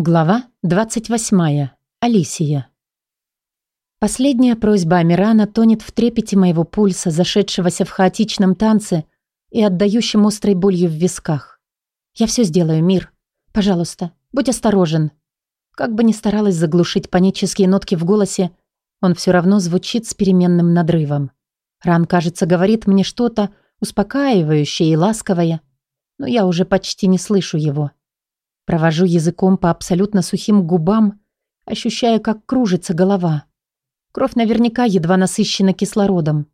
Глава 28. Алисия. Последняя просьба Амирана тонет в трепете моего пульса, зашедшегося в хаотичном танце и отдающем острой болью в висках. «Я все сделаю, мир. Пожалуйста, будь осторожен». Как бы ни старалась заглушить панические нотки в голосе, он все равно звучит с переменным надрывом. Ран, кажется, говорит мне что-то успокаивающее и ласковое, но я уже почти не слышу его. Провожу языком по абсолютно сухим губам, ощущая, как кружится голова. Кровь наверняка едва насыщена кислородом.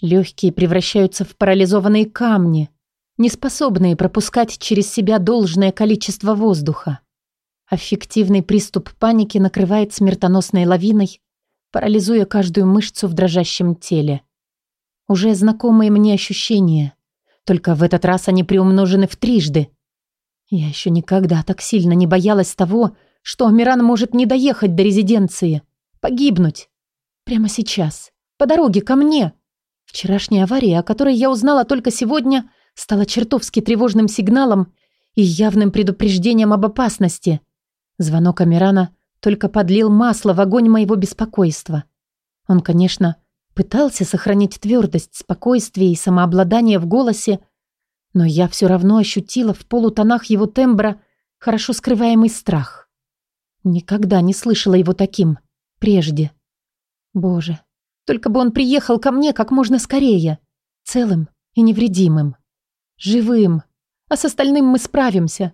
Легкие превращаются в парализованные камни, неспособные пропускать через себя должное количество воздуха. Аффективный приступ паники накрывает смертоносной лавиной, парализуя каждую мышцу в дрожащем теле. Уже знакомые мне ощущения, только в этот раз они приумножены в трижды – я еще никогда так сильно не боялась того, что Амиран может не доехать до резиденции, погибнуть. Прямо сейчас, по дороге ко мне. Вчерашняя авария, о которой я узнала только сегодня, стала чертовски тревожным сигналом и явным предупреждением об опасности. Звонок Амирана только подлил масло в огонь моего беспокойства. Он, конечно, пытался сохранить твердость, спокойствие и самообладание в голосе, но я все равно ощутила в полутонах его тембра хорошо скрываемый страх. Никогда не слышала его таким. Прежде. Боже, только бы он приехал ко мне как можно скорее. Целым и невредимым. Живым. А с остальным мы справимся.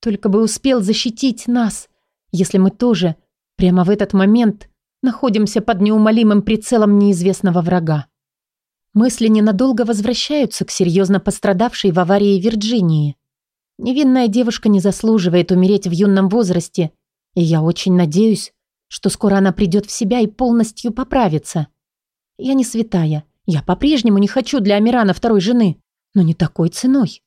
Только бы успел защитить нас, если мы тоже прямо в этот момент находимся под неумолимым прицелом неизвестного врага. Мысли ненадолго возвращаются к серьезно пострадавшей в аварии Вирджинии. Невинная девушка не заслуживает умереть в юном возрасте, и я очень надеюсь, что скоро она придет в себя и полностью поправится. Я не святая, я по-прежнему не хочу для Амирана второй жены, но не такой ценой.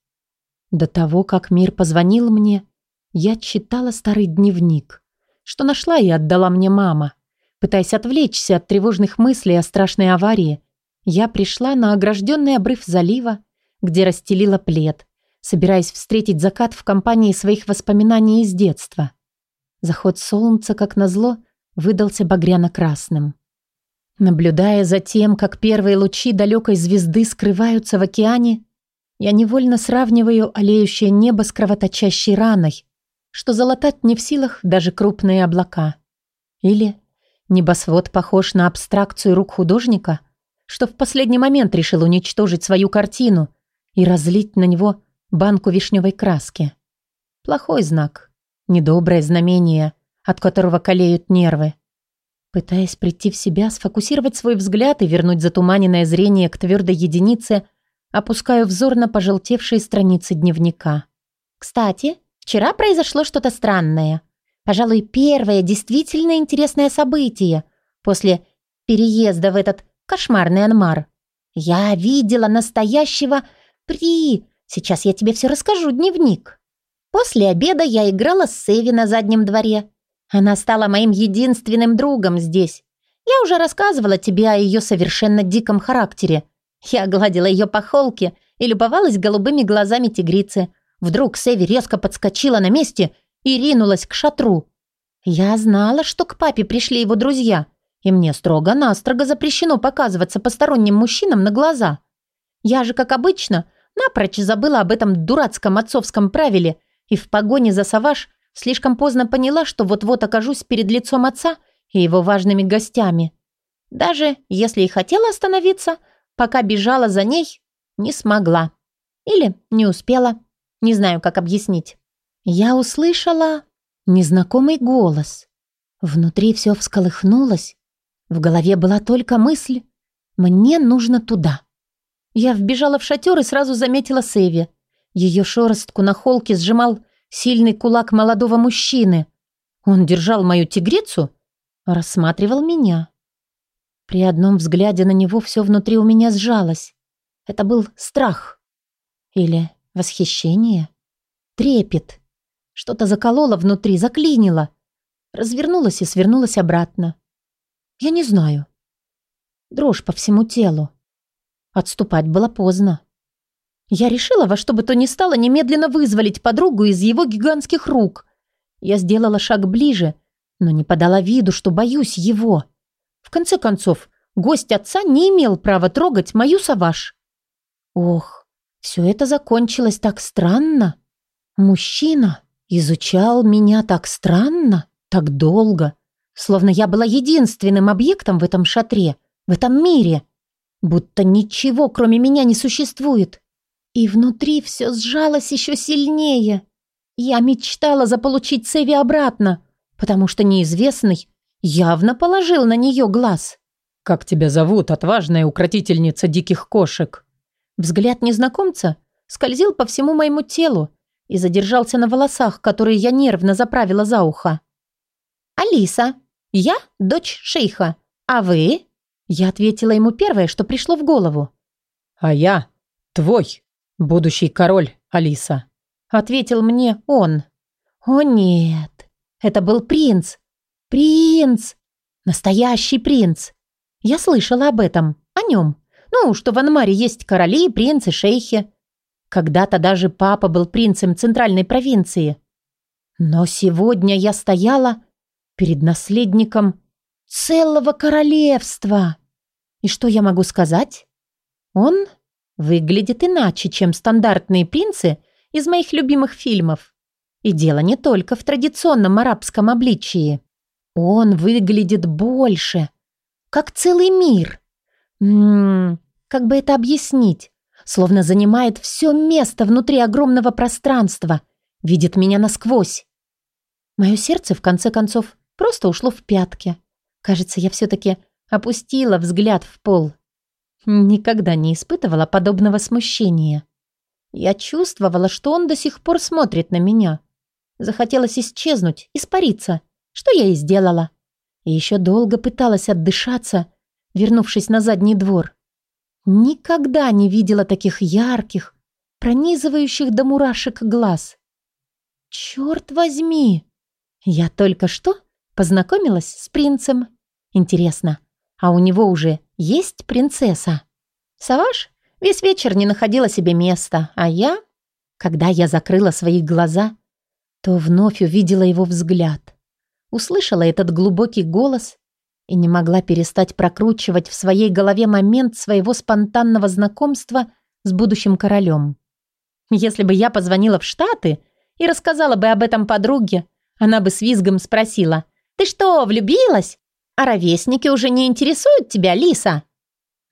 До того, как мир позвонил мне, я читала старый дневник, что нашла и отдала мне мама, пытаясь отвлечься от тревожных мыслей о страшной аварии, я пришла на огражденный обрыв залива, где расстелила плед, собираясь встретить закат в компании своих воспоминаний из детства. Заход солнца, как назло, выдался багряно-красным. Наблюдая за тем, как первые лучи далекой звезды скрываются в океане, я невольно сравниваю олеющее небо с кровоточащей раной, что залатать не в силах даже крупные облака. Или небосвод похож на абстракцию рук художника – что в последний момент решил уничтожить свою картину и разлить на него банку вишневой краски. Плохой знак, недоброе знамение, от которого колеют нервы. Пытаясь прийти в себя, сфокусировать свой взгляд и вернуть затуманенное зрение к твердой единице, опускаю взор на пожелтевшие страницы дневника. «Кстати, вчера произошло что-то странное. Пожалуй, первое действительно интересное событие после переезда в этот Кошмарный Анмар. Я видела настоящего при... Сейчас я тебе все расскажу, дневник. После обеда я играла с Сэви на заднем дворе. Она стала моим единственным другом здесь. Я уже рассказывала тебе о ее совершенно диком характере. Я гладила ее по холке и любовалась голубыми глазами тигрицы. Вдруг Сэви резко подскочила на месте и ринулась к шатру. Я знала, что к папе пришли его друзья — и мне строго-настрого запрещено показываться посторонним мужчинам на глаза. Я же, как обычно, напрочь забыла об этом дурацком отцовском правиле и в погоне за Саваш слишком поздно поняла, что вот-вот окажусь перед лицом отца и его важными гостями. Даже если и хотела остановиться, пока бежала за ней, не смогла. Или не успела. Не знаю, как объяснить. Я услышала незнакомый голос. Внутри все всколыхнулось, в голове была только мысль «Мне нужно туда». Я вбежала в шатер и сразу заметила Сэви. Ее шорстку на холке сжимал сильный кулак молодого мужчины. Он держал мою тигрицу, рассматривал меня. При одном взгляде на него все внутри у меня сжалось. Это был страх. Или восхищение. Трепет. Что-то закололо внутри, заклинило. Развернулась и свернулась обратно. Я не знаю. Дрожь по всему телу. Отступать было поздно. Я решила во что бы то ни стало немедленно вызволить подругу из его гигантских рук. Я сделала шаг ближе, но не подала виду, что боюсь его. В конце концов, гость отца не имел права трогать мою саваж. Ох, все это закончилось так странно. Мужчина изучал меня так странно, так долго, словно я была единственным объектом в этом шатре, в этом мире, будто ничего кроме меня не существует. И внутри все сжалось еще сильнее. Я мечтала заполучить Севи обратно, потому что неизвестный явно положил на нее глаз. «Как тебя зовут, отважная укротительница диких кошек?» Взгляд незнакомца скользил по всему моему телу и задержался на волосах, которые я нервно заправила за ухо. «Алиса, я дочь шейха, а вы?» Я ответила ему первое, что пришло в голову. «А я твой будущий король, Алиса», — ответил мне он. «О нет, это был принц! Принц! Настоящий принц! Я слышала об этом, о нем. Ну, что в Анмаре есть короли, принцы, шейхи. Когда-то даже папа был принцем центральной провинции. Но сегодня я стояла перед наследником целого королевства. И что я могу сказать? Он выглядит иначе, чем стандартные принцы из моих любимых фильмов. И дело не только в традиционном арабском обличии. Он выглядит больше, как целый мир. Ммм, как бы это объяснить? Словно занимает все место внутри огромного пространства, видит меня насквозь. Мое сердце, в конце концов, просто ушло в пятки. Кажется, я все-таки опустила взгляд в пол. Никогда не испытывала подобного смущения. Я чувствовала, что он до сих пор смотрит на меня. Захотелось исчезнуть, испариться, что я и сделала. И еще долго пыталась отдышаться, вернувшись на задний двор. Никогда не видела таких ярких, пронизывающих до мурашек глаз. Черт возьми! Я только что познакомилась с принцем. Интересно, а у него уже есть принцесса? Саваш весь вечер не находила себе места, а я... Когда я закрыла свои глаза, то вновь увидела его взгляд. Услышала этот глубокий голос и не могла перестать прокручивать в своей голове момент своего спонтанного знакомства с будущим королем. Если бы я позвонила в Штаты и рассказала бы об этом подруге, она бы с визгом спросила, «Ты что, влюбилась? А ровесники уже не интересуют тебя, Лиса?»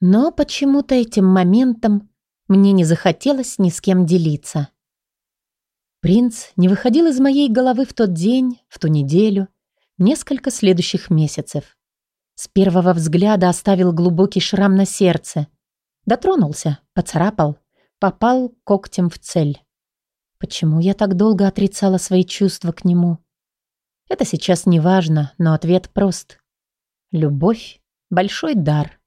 Но почему-то этим моментом мне не захотелось ни с кем делиться. Принц не выходил из моей головы в тот день, в ту неделю, несколько следующих месяцев. С первого взгляда оставил глубокий шрам на сердце. Дотронулся, поцарапал, попал когтем в цель. Почему я так долго отрицала свои чувства к нему? Это сейчас не важно, но ответ прост. Любовь — большой дар,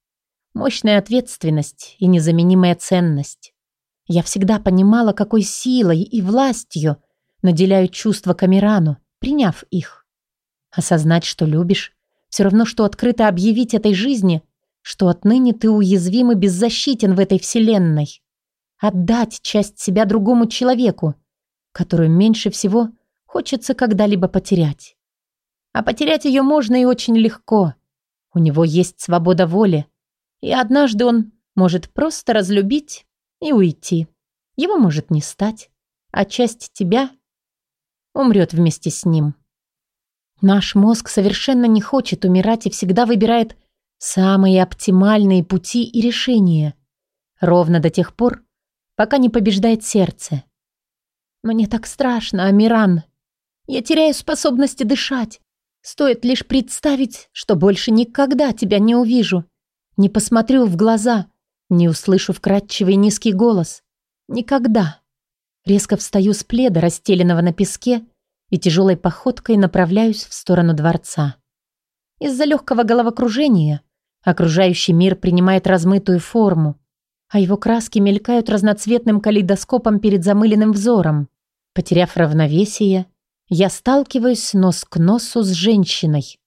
мощная ответственность и незаменимая ценность. Я всегда понимала, какой силой и властью наделяют чувства Камерану, приняв их. Осознать, что любишь, все равно, что открыто объявить этой жизни, что отныне ты уязвим и беззащитен в этой вселенной. Отдать часть себя другому человеку, которую меньше всего хочется когда-либо потерять. А потерять ее можно и очень легко. У него есть свобода воли, и однажды он может просто разлюбить и уйти. Его может не стать, а часть тебя умрет вместе с ним. Наш мозг совершенно не хочет умирать и всегда выбирает самые оптимальные пути и решения. Ровно до тех пор, пока не побеждает сердце. Мне так страшно, Амиран. Я теряю способность дышать. Стоит лишь представить, что больше никогда тебя не увижу. Не посмотрю в глаза, не услышу вкрадчивый низкий голос. Никогда. Резко встаю с пледа, расстеленного на песке, и тяжелой походкой направляюсь в сторону дворца. Из-за легкого головокружения окружающий мир принимает размытую форму, а его краски мелькают разноцветным калейдоскопом перед замыленным взором. Потеряв равновесие, я сталкиваюсь нос к носу с женщиной,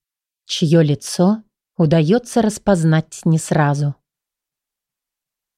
чье лицо удается распознать не сразу.